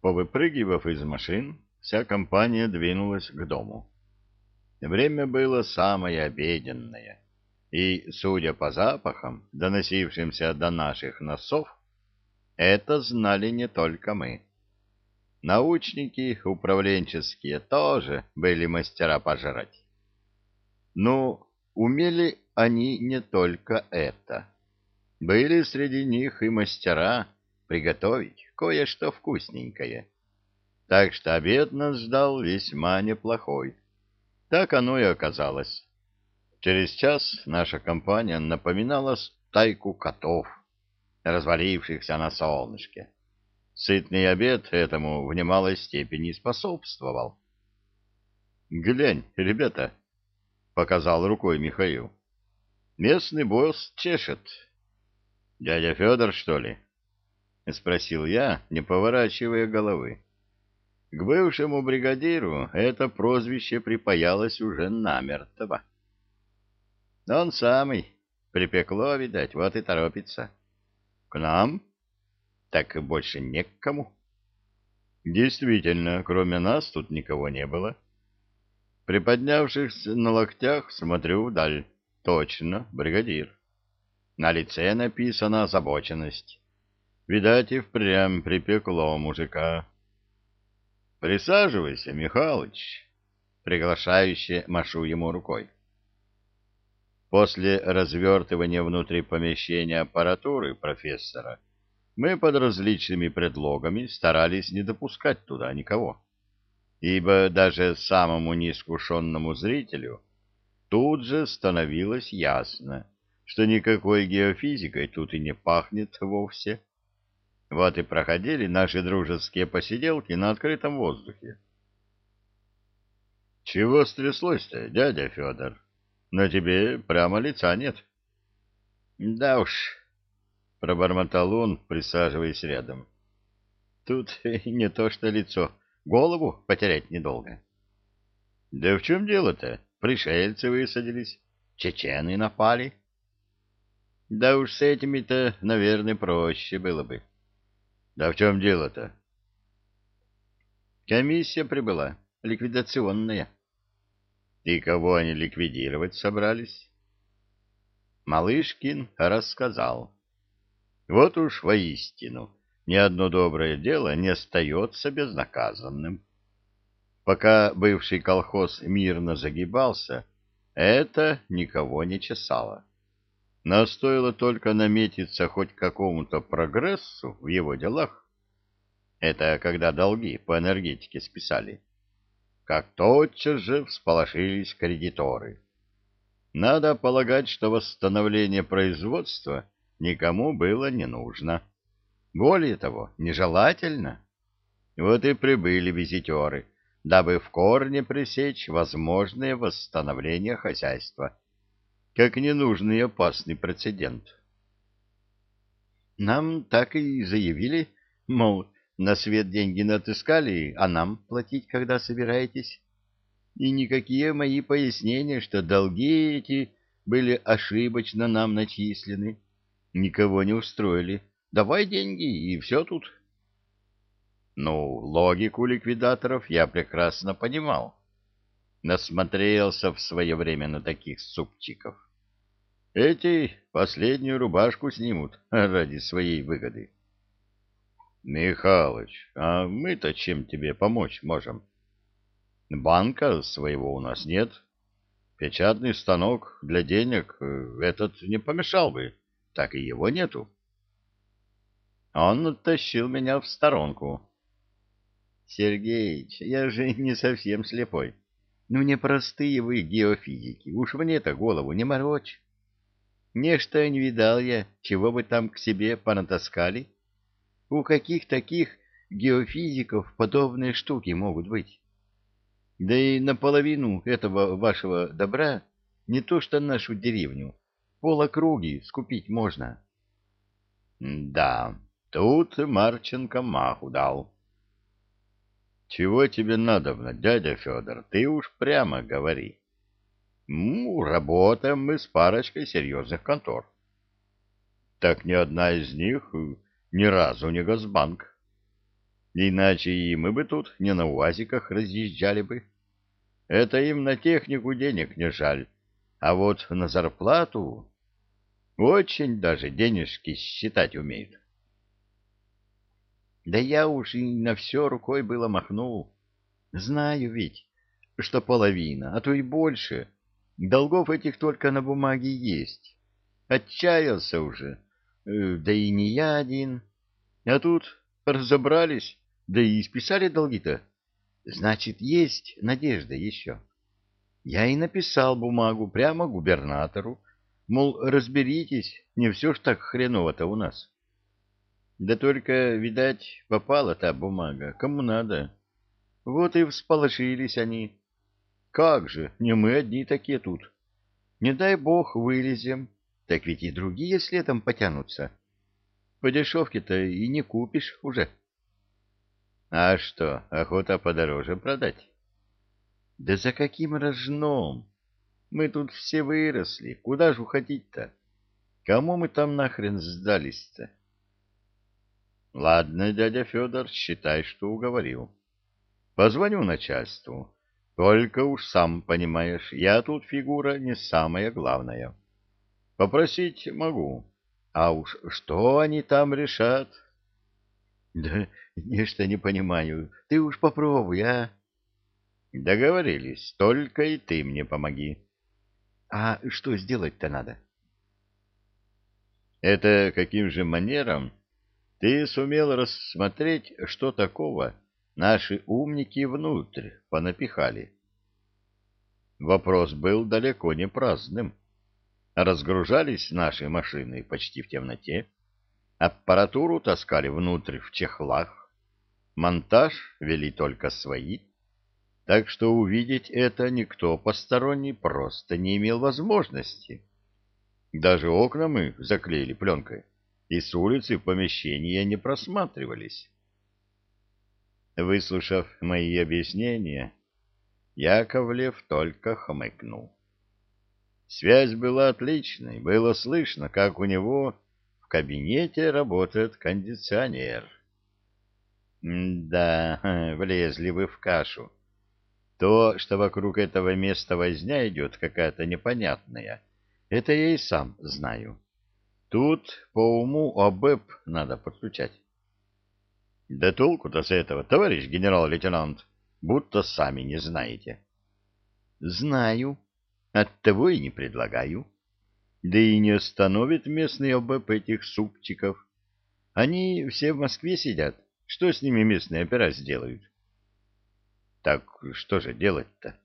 Повыпрыгивав из машин, вся компания двинулась к дому. Время было самое обеденное, и, судя по запахам, доносившимся до наших носов, это знали не только мы. Научники управленческие тоже были мастера пожрать. Ну, умели они не только это. Были среди них и мастера приготовить кое-что вкусненькое. Так что обед нас ждал весьма неплохой. Так оно и оказалось. Через час наша компания напоминала стайку котов, развалившихся на солнышке. Сытный обед этому в немалой степени способствовал. — Глянь, ребята, — показал рукой Михаил. — Местный босс чешет. — Дядя Федор, что ли? — спросил я, не поворачивая головы. К бывшему бригадиру это прозвище припаялось уже намертво. — Он самый. Припекло, видать, вот и торопится. — К нам? — так больше не к кому. Действительно, кроме нас тут никого не было. Приподнявшись на локтях, смотрю вдаль. Точно, бригадир. На лице написана озабоченность. Видать, и впрямь припекло мужика. «Присаживайся, Михалыч», — приглашающе машу ему рукой. После развертывания внутри помещения аппаратуры профессора мы под различными предлогами старались не допускать туда никого, ибо даже самому неискушенному зрителю тут же становилось ясно, что никакой геофизикой тут и не пахнет вовсе. Вот и проходили наши дружеские посиделки на открытом воздухе. — Чего стряслось-то, дядя Федор? На тебе прямо лица нет. — Да уж, — пробормотал он, присаживаясь рядом. — Тут не то что лицо, голову потерять недолго. — Да в чем дело-то? Пришельцы высадились, чечены напали. — Да уж с этими-то, наверное, проще было бы. — Да в чем дело-то? — Комиссия прибыла, ликвидационная. — И кого они ликвидировать собрались? Малышкин рассказал. Вот уж воистину ни одно доброе дело не остается безнаказанным. Пока бывший колхоз мирно загибался, это никого не чесало. Но стоило только наметиться хоть какому-то прогрессу в его делах, это когда долги по энергетике списали, как тотчас же всполошились кредиторы. Надо полагать, что восстановление производства — никому было не нужно. Более того, нежелательно. Вот и прибыли визитеры, дабы в корне пресечь возможное восстановление хозяйства, как ненужный и опасный прецедент. Нам так и заявили, мол, на свет деньги натыскали, а нам платить когда собираетесь? И никакие мои пояснения, что долги эти были ошибочно нам начислены, никого не устроили. Давай деньги, и все тут. Ну, логику ликвидаторов я прекрасно понимал. Насмотрелся в свое время на таких супчиков. Эти последнюю рубашку снимут ради своей выгоды. Михалыч, а мы-то чем тебе помочь можем? Банка своего у нас нет. Печатный станок для денег э, этот не помешал бы так и его нету. Он оттащил меня в сторонку. Сергеич, я же не совсем слепой. Ну, не простые вы геофизики, уж мне-то голову не морочь. Нечто не видал я, чего бы там к себе понатаскали. У каких таких геофизиков подобные штуки могут быть? Да и наполовину этого вашего добра не то что нашу деревню, полокруги скупить можно. — Да, тут Марченко маху дал. — Чего тебе надо, дядя Федор, ты уж прямо говори. — Ну, работаем мы с парочкой серьезных контор. — Так ни одна из них ни разу не Газбанк. Иначе и мы бы тут не на УАЗиках разъезжали бы. Это им на технику денег не жаль, а вот на зарплату очень даже денежки считать умеют. Да я уж и на все рукой было махнул. Знаю ведь, что половина, а то и больше, долгов этих только на бумаге есть. Отчаялся уже, э, да и не я один. А тут разобрались, да и списали долги-то. Значит, есть надежда еще. Я и написал бумагу прямо губернатору, мол, разберитесь, не все ж так хреново-то у нас. Да только, видать, попала та бумага, кому надо. Вот и всполошились они. Как же, не мы одни такие тут. Не дай бог вылезем, так ведь и другие следом потянутся. По дешевке-то и не купишь уже. А что, охота подороже продать? Да за каким рожном? Мы тут все выросли, куда же уходить-то? Кому мы там нахрен сдались-то? Ладно, дядя Федор, считай, что уговорил. Позвоню начальству. Только уж сам понимаешь, я тут фигура не самая главная. Попросить могу, а уж что они там решат? Да нечто не понимаю. Ты уж попробуй, а? Договорились, только и ты мне помоги. А что сделать-то надо? Это каким же манером ты сумел рассмотреть, что такого наши умники внутрь понапихали? Вопрос был далеко не праздным. Разгружались наши машины почти в темноте, аппаратуру таскали внутрь в чехлах, монтаж вели только свои, так что увидеть это никто посторонний просто не имел возможности. Даже окна мы заклеили пленкой и с улицы помещения не просматривались. Выслушав мои объяснения, Яковлев только хмыкнул. Связь была отличной, было слышно, как у него в кабинете работает кондиционер. да, влезли вы в кашу. То, что вокруг этого места возня идет какая-то непонятная, это я и сам знаю. Тут по уму ОБЭП надо подключать. Да толку-то с этого, товарищ генерал-лейтенант, будто сами не знаете. Знаю, оттого и не предлагаю. Да и не остановит местный ОБЭП этих супчиков. Они все в Москве сидят. Что с ними местные опера сделают? Так что же делать-то?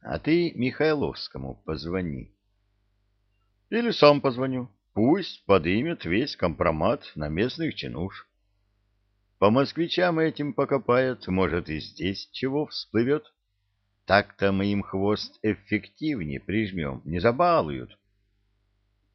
А ты Михайловскому позвони. Или сам позвоню. Пусть подымет весь компромат на местных чинуш. По москвичам этим покопает, может, и здесь чего всплывет. Так-то мы им хвост эффективнее прижмем, не забалуют.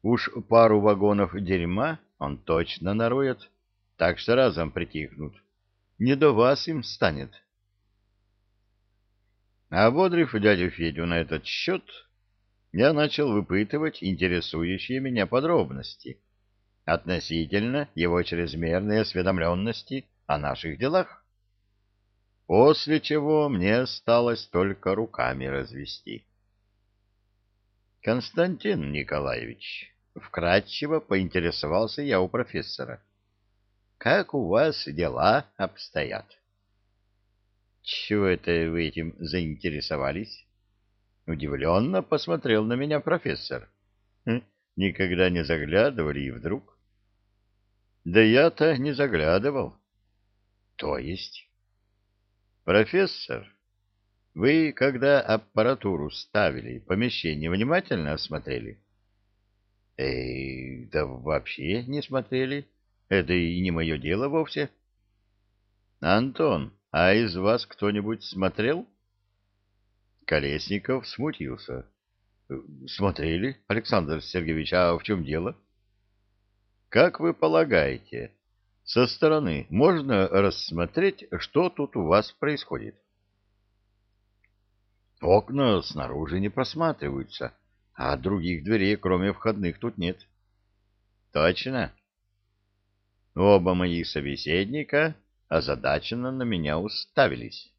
Уж пару вагонов дерьма он точно нароет, так что разом притихнут. Не до вас им станет. А Ободрив дядю Федю на этот счет, я начал выпытывать интересующие меня подробности относительно его чрезмерной осведомленности о наших делах. После чего мне осталось только руками развести. Константин Николаевич, вкратчиво поинтересовался я у профессора. Как у вас дела обстоят? Чего это вы этим заинтересовались? Удивленно посмотрел на меня профессор. Хм, никогда не заглядывали и вдруг. Да я-то не заглядывал. То есть? Профессор, вы, когда аппаратуру ставили, помещение внимательно осмотрели? Эй, да вообще не смотрели. Это и не мое дело вовсе. Антон, а из вас кто-нибудь смотрел? Колесников смутился. Смотрели, Александр Сергеевич, а в чем дело? Как вы полагаете, со стороны можно рассмотреть, что тут у вас происходит? Окна снаружи не просматриваются, а других дверей, кроме входных, тут нет. Точно? Оба моих собеседника озадаченно на меня уставились.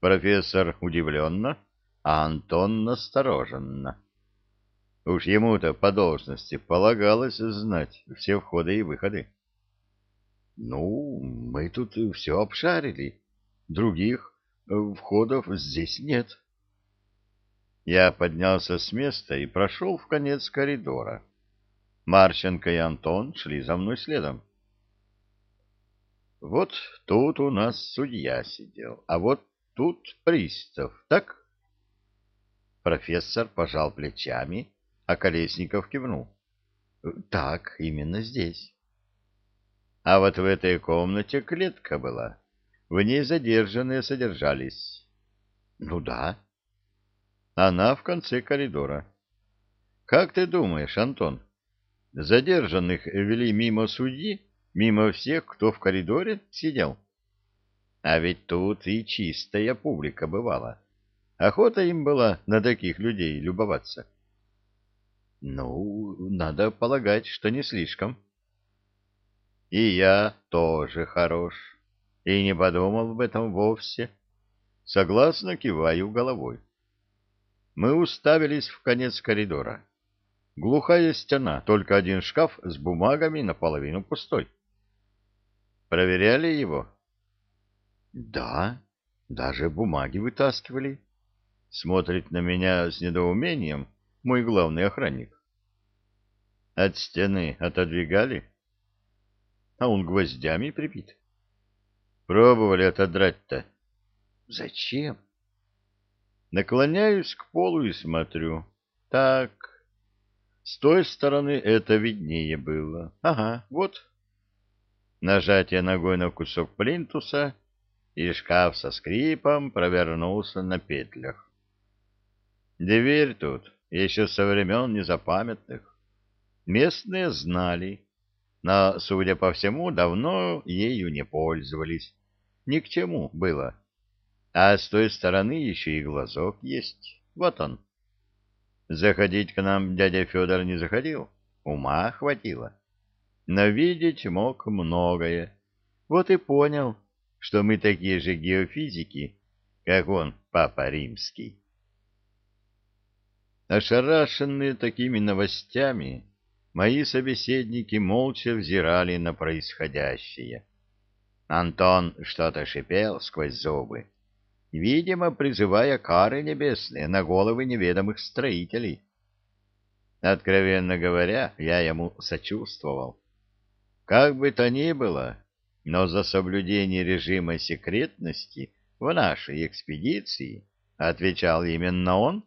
Профессор удивленно, а Антон настороженно. Уж ему-то по должности полагалось знать все входы и выходы. — Ну, мы тут все обшарили. Других э, входов здесь нет. Я поднялся с места и прошел в конец коридора. Марченко и Антон шли за мной следом. Вот тут у нас судья сидел, а вот тут пристав, так? Профессор пожал плечами а Колесников кивнул. Так, именно здесь. А вот в этой комнате клетка была. В ней задержанные содержались. Ну да. Она в конце коридора. Как ты думаешь, Антон, задержанных вели мимо судьи, мимо всех, кто в коридоре сидел? А ведь тут и чистая публика бывала. Охота им была на таких людей любоваться. Ну, надо полагать, что не слишком. И я тоже хорош, и не подумал об этом вовсе. Согласно киваю головой. Мы уставились в конец коридора. Глухая стена, только один шкаф с бумагами наполовину пустой. Проверяли его? Да, даже бумаги вытаскивали. Смотрит на меня с недоумением мой главный охранник. От стены отодвигали? А он гвоздями прибит. Пробовали отодрать-то. Зачем? Наклоняюсь к полу и смотрю. Так, с той стороны это виднее было. Ага, вот. Нажатие ногой на кусок плинтуса, и шкаф со скрипом провернулся на петлях. Дверь тут еще со времен незапамятных. Местные знали, но, судя по всему, давно ею не пользовались. Ни к чему было. А с той стороны еще и глазок есть. Вот он. Заходить к нам дядя Федор не заходил. Ума хватило. Но видеть мог многое. Вот и понял, что мы такие же геофизики, как он, папа римский. Ошарашенные такими новостями, мои собеседники молча взирали на происходящее. Антон что-то шипел сквозь зубы, видимо, призывая кары небесные на головы неведомых строителей. Откровенно говоря, я ему сочувствовал. Как бы то ни было, но за соблюдение режима секретности в нашей экспедиции отвечал именно он.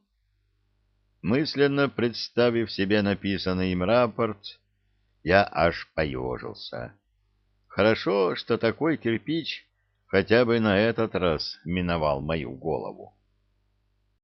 Мысленно представив себе написанный им рапорт, я аж поежился. Хорошо, что такой кирпич хотя бы на этот раз миновал мою голову.